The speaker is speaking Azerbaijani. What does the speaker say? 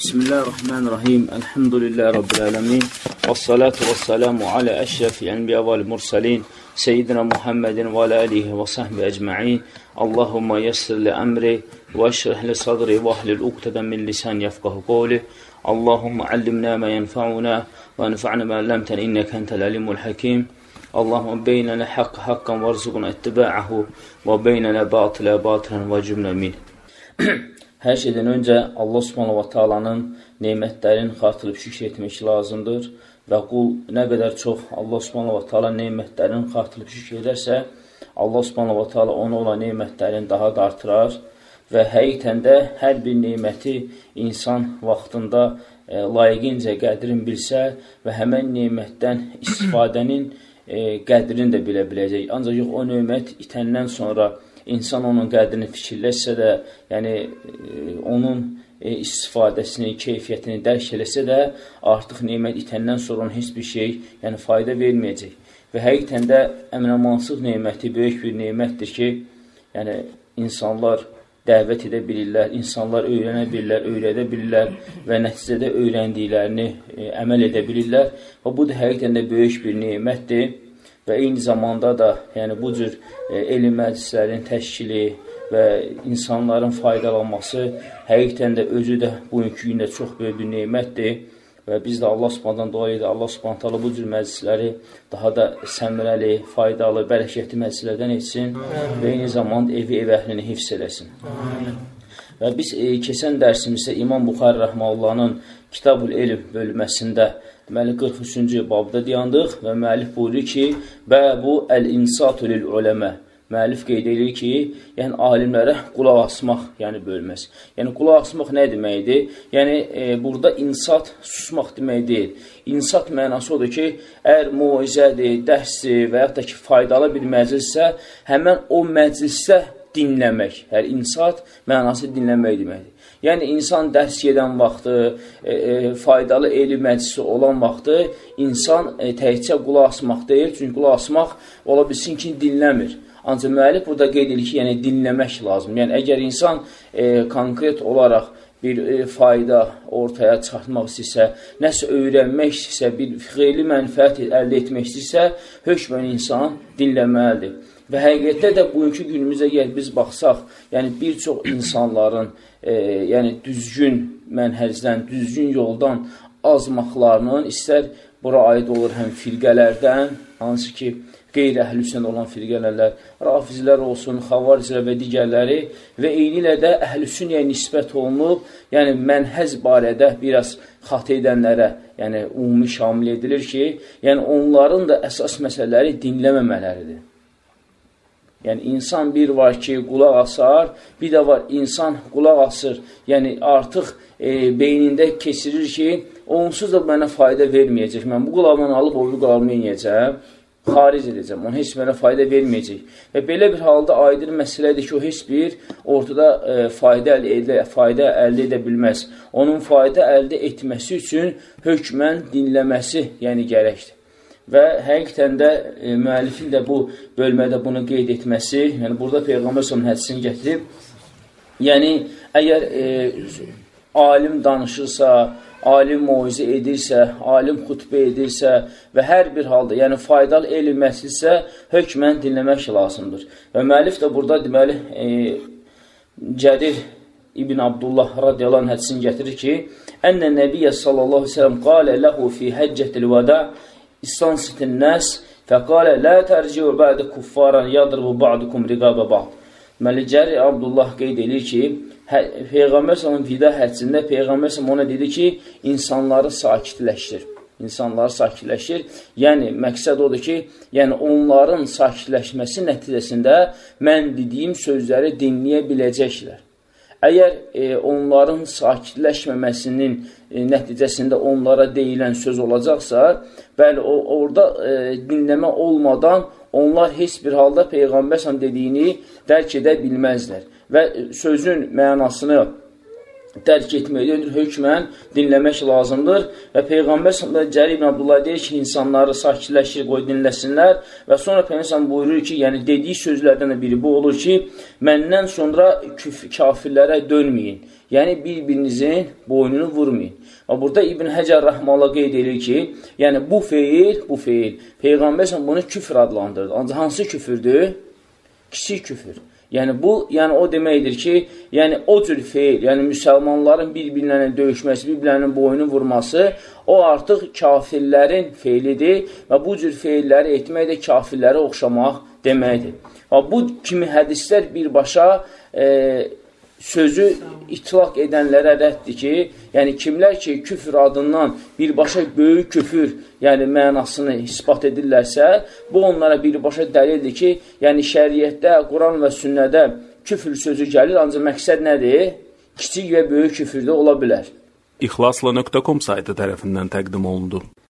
بسم الله الرحمن الرحيم الحمد لله رب العالمين والصلاة والسلام على أشرف الأنبياء والمرسلين سيدنا محمد وعلى آله وصحبه أجمعين اللهم يسر لأمري واشرح لصدري واهل عقدة من لسان يفقه قوله اللهم علمنا ما ينفعنا وانفعنا ما علمتنا إنك أنت العليم الحكيم اللهم بيننا حق حقا وارزقنا اتباعه وبيننا باطلا باطلا وجبنا منه Hər şeydən öncə Allah subhanahu wa ta'alanın neymətlərin xatırlıb şükür etmək lazımdır və qul nə qədər çox Allah subhanahu wa ta'ala neymətlərin xatırlıb şükür edərsə, Allah subhanahu wa ta'ala ona olan neymətlərin daha da artırar və həqiqətən də hər bir neyməti insan vaxtında e, layiqincə qədrin bilsə və həmən neymətdən istifadənin e, qədrini də bilə biləcək. Ancaq yox, o neymət itəndən sonra insan onun qədrini fikirləşsə də, yəni e, onun e, istifadəsini, keyfiyyətini dərk eləsə də, artıq nemət itəndən sonra heç bir şey, yəni fayda verməyəcək. Və həqiqətən də əminəmansıq neməti böyük bir nemətdir ki, yəni insanlar dəvət edə bilirlər, insanlar öyrənə bilirlər, öyrədə bilirlər və nəticədə öyrəndiklərini e, əməl edə bilirlər. Və bu da həqiqətən də böyük bir nemətdir və eyni zamanda da yəni bu cür e, elm məclislərin təşkili və insanların faydalanması həqiqətən də özü də bugünkü gündə çox böyük bir nemətdir və biz də Allah Subhanahu dua edirik. Allah Subhanahu bu cür məclisləri daha da səmrəli, faydalı, bərəkətli məclislərdən etsin Amin. və eyni zamanda evi ev əhlini hifz eləsin. Amin. Və biz e, keçən dərsimizdə İmam Buxari Rəhməullahın Kitabul Elm bölməsində deməli 43-cü babda dayandıq və müəllif buyurur ki, "Və bu əl-insatu lil-uləmə" Müəllif qeyd edir ki, yəni alimlərə qulaq asmaq, yəni bölməz. Yəni qulaq asmaq nə deməkdir? Yəni e, burada insat susmaq demək deyil. İnsat mənası odur ki, əgər muizədir, dərsdir və yaxud da ki, faydalı bir məclissə, həmən o məclisdə dinləmək. Yəni insat mənası dinləmək deməkdir. Yəni, insan dərs gedən vaxtı, e, e, faydalı elm məclisi olan vaxtı insan e, təhcə qulaq asmaq deyil, çünki qulaq asmaq ola bilsin ki, dinləmir. Ancaq müəllif burada qeyd edir ki, yəni dinləmək lazım. Yəni, əgər insan e, konkret olaraq bir e, fayda ortaya çıxartmaq istəyirsə, nəsə öyrənmək istəyirsə, bir xeyli mənfəət əldə etmək istəyirsə, hökmən insan dinləməlidir. Və həqiqətdə də bugünkü günümüzə gəl biz baxsaq, yəni bir çox insanların e, yəni düzgün mənhəcdən, düzgün yoldan azmaqlarının istər bura aid olur həm firqələrdən, hansı ki, qeyri-əhlüsün olan firqələrlər, rafizlər olsun, xavariclər və digərləri və eyni ilə də əhlüsüniyə nisbət olunub, yəni mənhəz barədə biraz xatı edənlərə, yəni ümumi şamil edilir ki, yəni onların da əsas məsələləri dinləməmələridir. Yəni, insan bir var ki, qulaq asar, bir də var, insan qulaq asır, yəni artıq e, beynində keçirir ki, onsuz da mənə fayda verməyəcək. Mən bu qulağımdan alıb o bir qulağımı inəyəcəm, xaric edəcəm, onun heç mənə fayda verməyəcək. Və belə bir halda aydın məsələdir ki, o heç bir ortada e, fayda, əldə, fayda əldə edə bilməz. Onun fayda əldə etməsi üçün hökmən dinləməsi, yəni gərəkdir. Və həqiqətən də e, müəllifin də bu bölmədə bunu qeyd etməsi, yəni burada Peyğəmbər s.ə.v hədisini gətirib, yəni əgər e, alim danışırsa, alim moizə edirsə, alim xütbə edirsə və hər bir halda, yəni faydalı elm məhsilsə, hökmən dinləmək lazımdır. Və müəllif də burada deməli, e, Cədir İbn Abdullah radiyallahu anh hədisini gətirir ki, Ənə Nəbiyyə sallallahu aleyhi ve sellem qalə ləhu fi həccətil vəda istansitin nəs fəqalə lə tərciu bədə kuffaran yadrbu ba'dukum riqabə ba'd. Deməli, Cəri Abdullah qeyd edir ki, hə, Peyğəmbər salın vida həccində Peyğəmbər salın ona dedi ki, insanları sakitləşdir. İnsanları sakitləşdir. Yəni, məqsəd odur ki, yəni onların sakitləşməsi nəticəsində mən dediyim sözləri dinləyə biləcəklər. Əgər e, onların sakitləşməməsinin e, nəticəsində onlara deyilən söz olacaqsa, bəli, o, orada e, dinləmə olmadan onlar heç bir halda Peyğəmbər dediyini dərk edə bilməzlər və sözün mənasını dərk etməkdir, hökmən dinləmək lazımdır və Peyğəmbər. Cəri ibn Abdullah deyir ki, insanları sakitləşir, qoy dinləsinlər və sonra Peyğəmbər buyurur ki, yəni dediyi sözlərdən də biri bu olur ki, məndən sonra kafirlərə dönməyin, yəni bir-birinizin boynunu vurmayın. Və burada İbn Həcər Rəhmələ qeyd edir ki, yəni bu feil, bu feil, Peyğəmbər bunu küfr adlandırdı. Ancaq hansı küfürdür? Kiçik küfür. Yəni bu, yəni o deməkdir ki, yəni o cür feil, yəni müsəlmanların bir-birlərinə döyüşməsi, bir-birlərinin boynu vurması, o artıq kafirlərin feilidir və bu cür feilləri etmək də kafirlərə oxşamaq deməkdir. Və bu kimi hədislər birbaşa e, sözü itlaq edənlərə rəddir ki, yəni kimlər ki, küfr adından birbaşa böyük küfür, yəni mənasını ispat edirlərsə, bu onlara birbaşa dəlildir ki, yəni şəriətdə, Quran və sünnədə küfr sözü gəlir, ancaq məqsəd nədir? Kiçik və böyük küfürdə ola bilər. İxlasla.com saytı tərəfindən təqdim olundu.